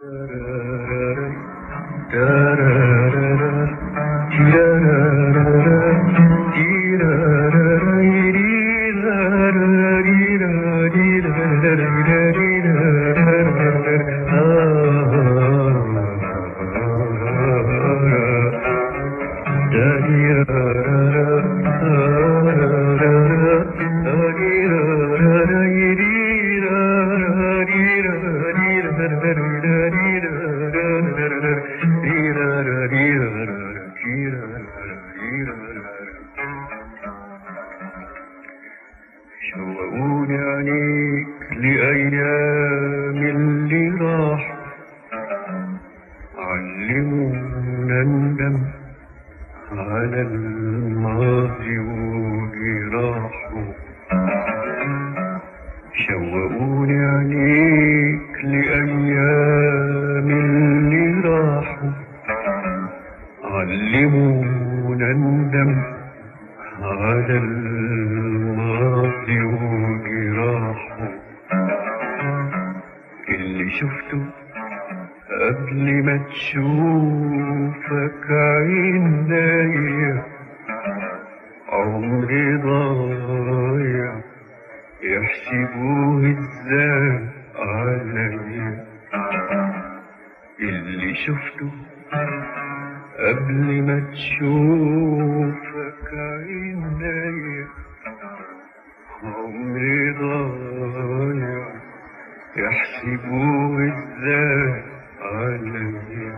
da da da da da do do do do do. لأيام اللي راحوا علمونا ندم على الماضي وجراحه اللي شفته قبل ما تشوفك اللي شفته قبل ما تشوفك عينيا عمري ضايع يحسبوه إزاي عليا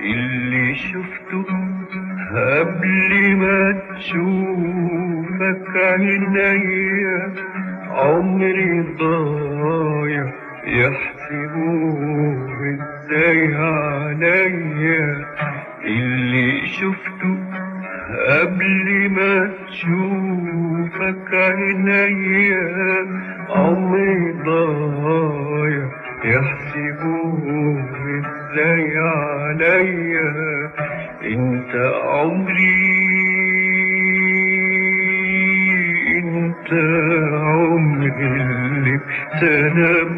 اللي شفته قبل ما تشوفك عينيا عمري ضايع يحسبوه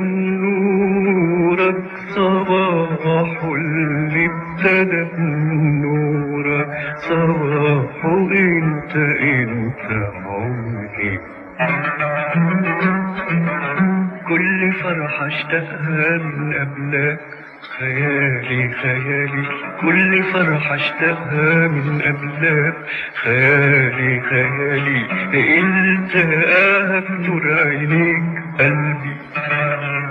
بنورك صباح اللي ابتدى بنورك صباح إنت إنت عمري كل فرحة اشتقها من قبلك خيالي خيالي كل فرحة اشتقها من قبلك خيالي خيالي انت نور عينيك قلبي.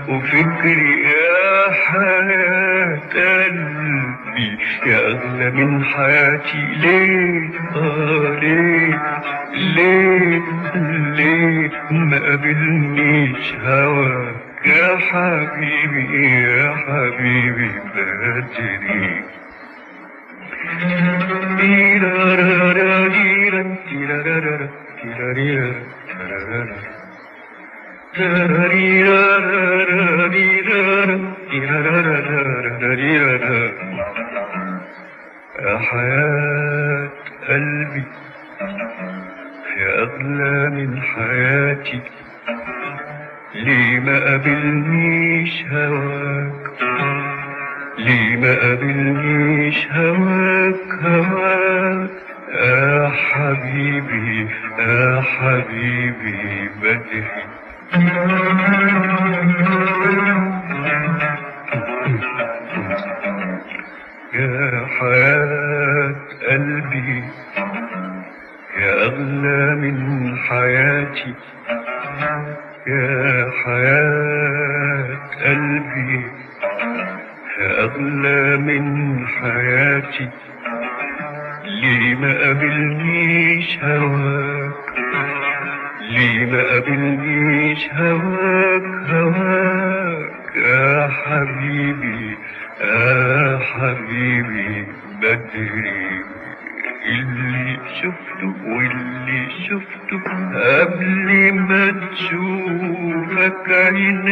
وفكري يا حياة قلبي يا أغلى من حياتي. ليه؟ آه ليه؟ ليه؟ ليه؟ ما قابلنيش هواك يا حبيبي يا حبيبي بدري تيرارارا تيرا تيرارارا تيراريرا ليه حبيبي يا حبيبي بدري. اللي شفته واللي شفته قبل ما تشوفك عينيا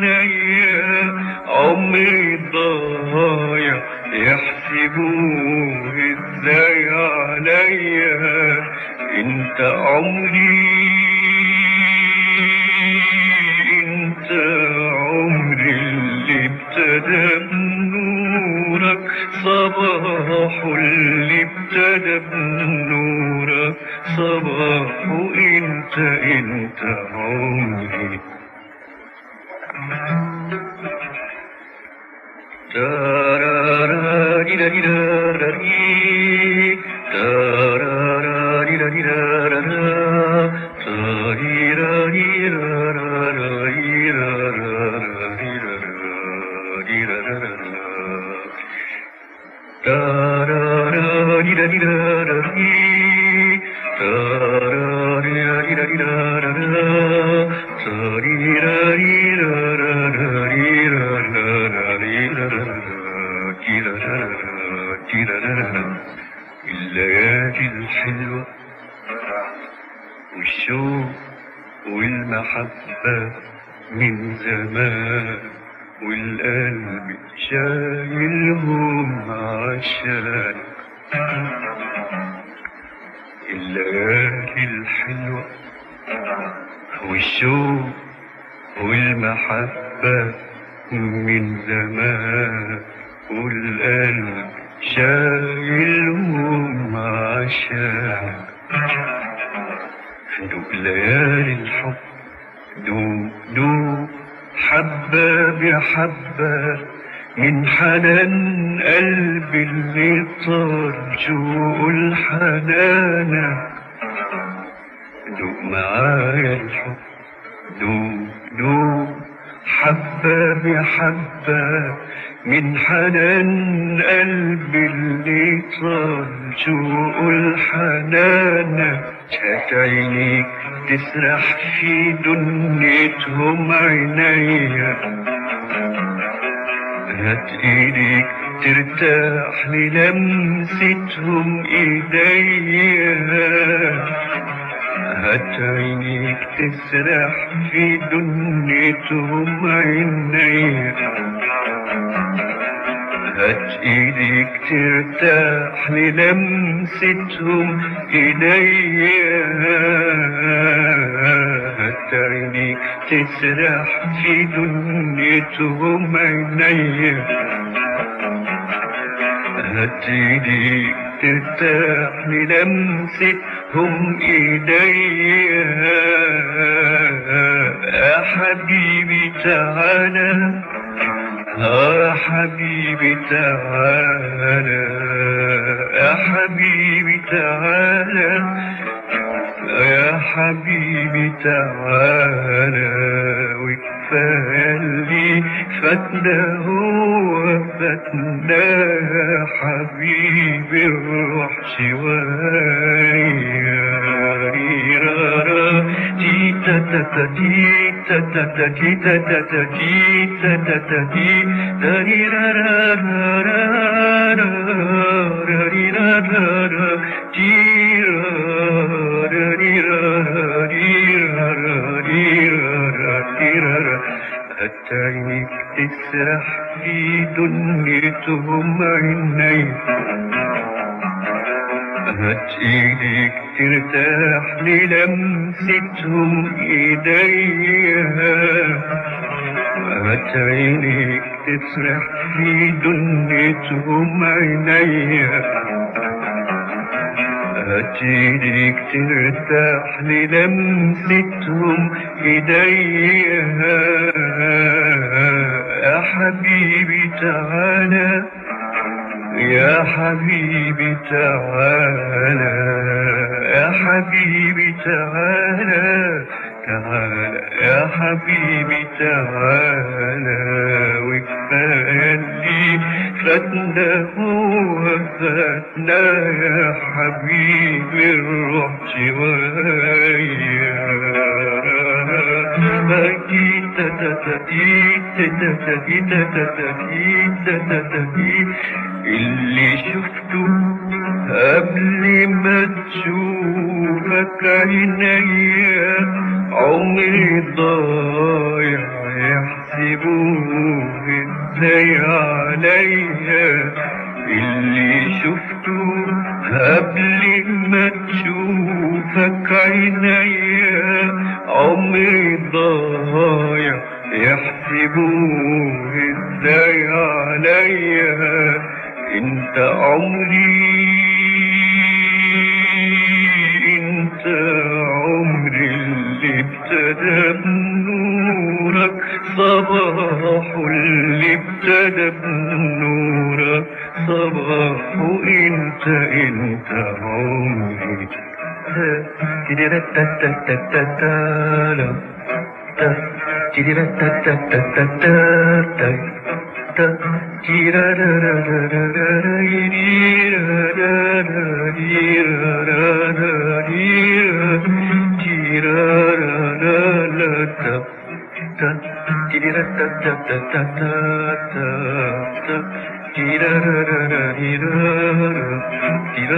عينيا عمري ضايع يحسبوه إزاي عليا انت عمري انت عمري اللي ابتدى بنورك صباح اللي ابتدى بنورك صباح انت انت الليالي من زمان والقلب شايلهم عشان. الليالي الحلوة والشوق والمحبة من زمان والقلب شايلهم عشان. دوق ليالي الحب دوق دوق حبة بحبة من حنان قلبي اللي طار جوق الحنانة. دوق معايا الحب. دوق دوق. حبة بحبة من حنان قلبي اللي طال جوق الحنانة شات عينيك تسرح في دنيتهم عينيا. هات إيديك ترتاح للمستهم إيديا. هات عينيك تسرح في دنيتهم عينيا هات إيديك ترتاح للمستهم ايديا هات عينيك تسرح في دنيتهم عينيا هات إيديك ترتاح للمستهم ايديا يا حبيبي تعالى. يا حبيبي تعالى. يا حبيبي تعالى. يا حبيبي تعالى وكفاية اللي فاتنا هو فاتنا حبيبي الروح شوية ريرارا تي تا تا تا تي تا تا تا تي تا تا تا تي تا تا تا تي تا ريرارا را را را را ريرارا تي را را ريرارا ريرارا ريرارا ريرارا حتى عينيك تسرح في دنيتهم عينيك هات ايديك ترتاح للمستهم ايديا هات عينيك تسرح في دنيتهم عينيا هات ايديك ترتاح للمستهم ايديا يا حبيبي تعالى. يا حبيبي تعالى يا حبيبي تعالى تعالى يا حبيبي تعالى وكفاية اللي فاتنا هو فاتنا يا حبيبي الروح شوية اللي شفته قبل ما تشوفك عينيا عمري ضايع يحسبوه إزاي عليا صباح اللي ابتدى بنورك صباح انت انت عمري ティリラタタタタタタタティララララリララティラ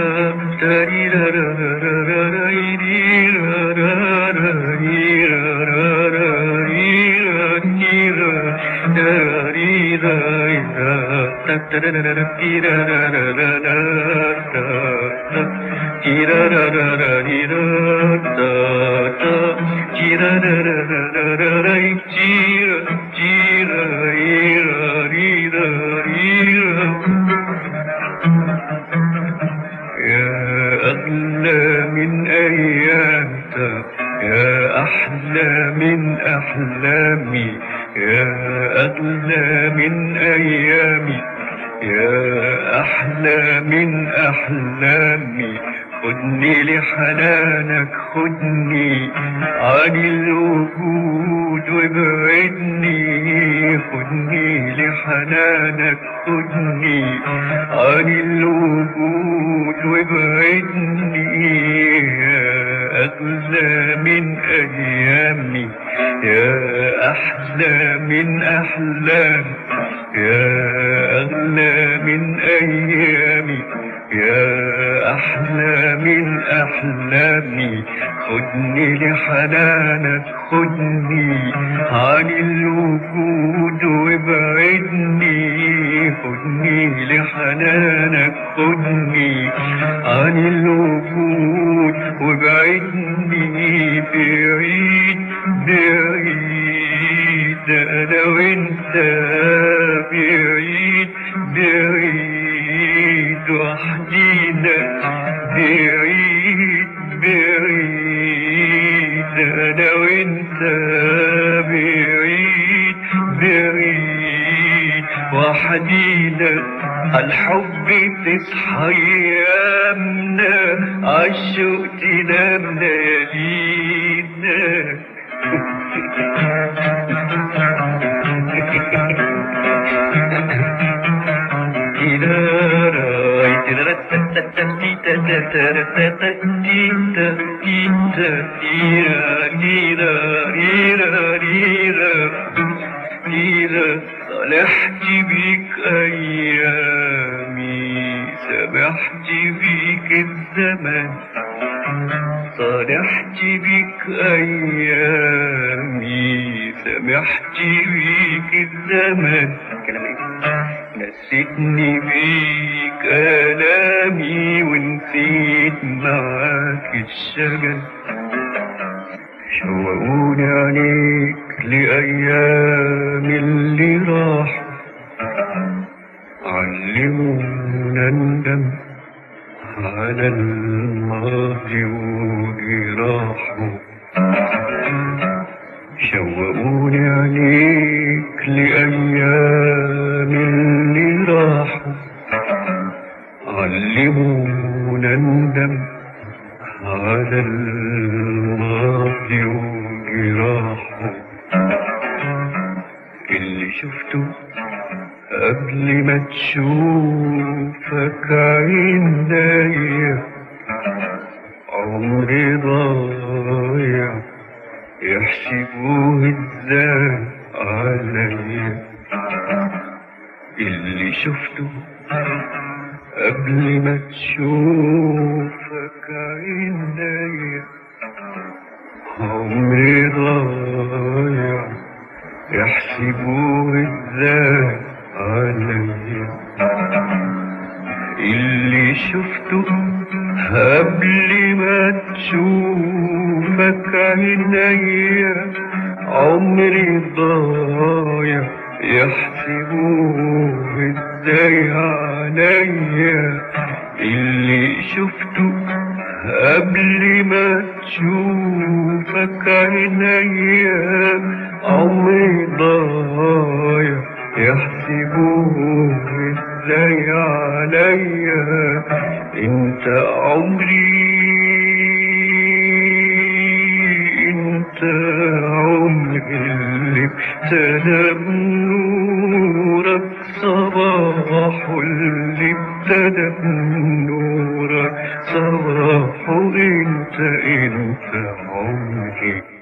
タリラララララライリラララリラララリララララリライラタタララララティラララララタタティララララリラタタティラララ يا وابعدني خدني لحنانك خدني عن الوجود وابعدني يا أغلى من أيامي يا أحلى من أحلامي يا أغلى من أيامي يا أحلى من أحلامي خدني لحنانك خدني عن الوجود وابعدني خدني لحنانك خدني عن الوجود وابعدني بعيد بعيد أنا وأنت. بعيد وحدينا الحب تصحى ايامنا عالشوق تنام ليالينا صلحت بيك أيامي سبحت بيك الزمن صالحت بيك أيامي سمحت بيك الزمن. نسيتني بيك آلامي ونسيت معاك الشجن. شوقوني عليك لأيام علمونا ندم على الماضي وجراحه شوقوني عليك لأيام اللي راحوا. علمونا ندم على الماضي وجراحه اللي شفته قبل ما تشوفك عينيا عمري ضايع. يحسبوه إزاي عليا اللي شفته قبل ما تشوفك عينيا عمري ضايع. يحسبوه إزاي عليا اللي شفته قبل ما تشوفك عينيا عمري ضايع يحسبوه إزاي عليا اللي شفته قبل ما تشوفك عينيا عمري ضايع يحسبوه إزاي عليا انت عمري انت عمري اللي ابتدى بنورك صباح اللي ابتدى بنورك صباح إنت إنت عمري.